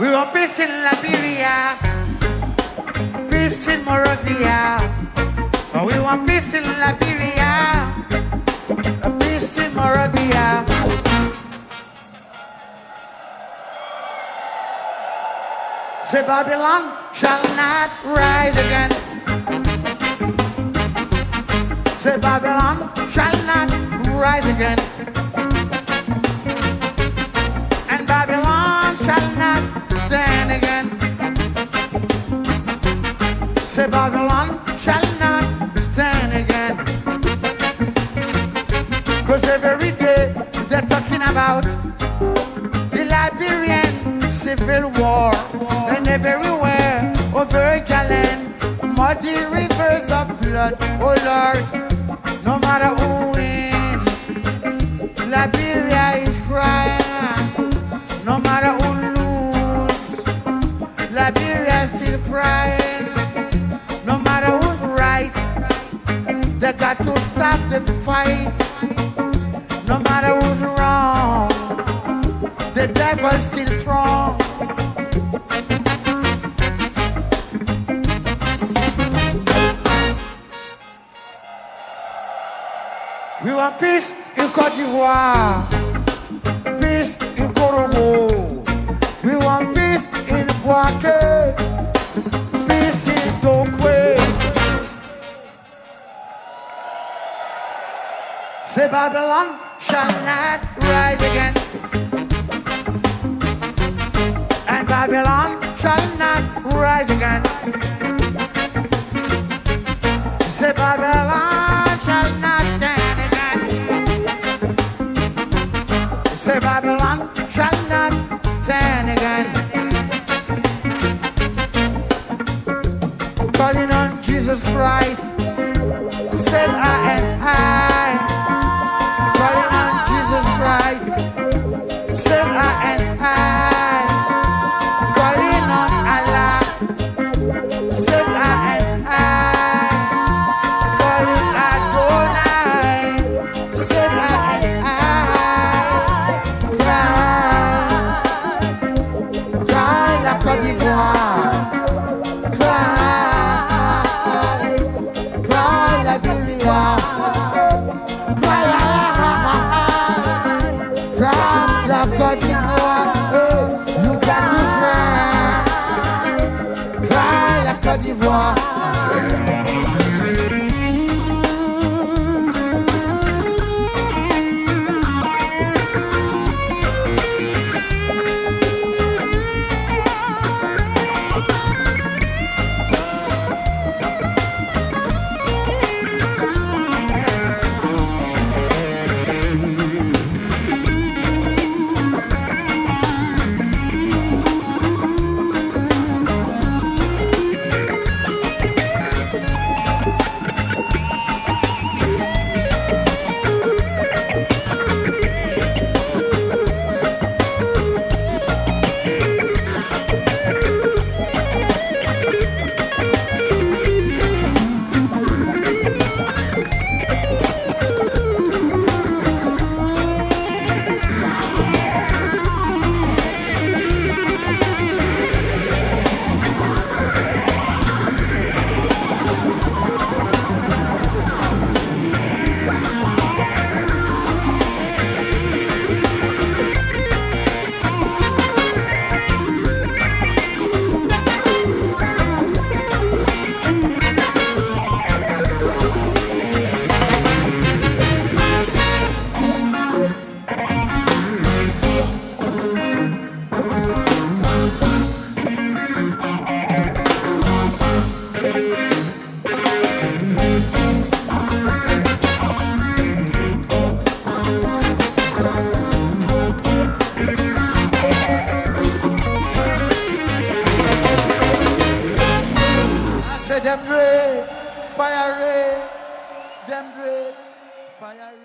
We want peace in Liberia, peace in Monrovia. Oh, we want peace in Liberia, peace in Monrovia. Say Babylon shall not rise again. Say Babylon shall not rise again. Civil war. And everywhere over Jalen, muddy rivers of blood. Oh Lord, no matter who wins, Liberia is crying. No matter who lose, Liberia still crying. No matter who's right, they got to stop the fight. No matter who's wrong, the devil's still strong. We want peace in Cote d'Ivoire, peace in Congo. We want peace in Bouaké, peace in Dokwe. Say Babylon shall not rise again. And Babylon shall not rise again. Say Babylon Jesus Christ. Said I and I. La Côte d'Ivoire, oh, nous Côte d'Ivoire, la Côte d'Ivoire. Them rain, fire rain, them fire.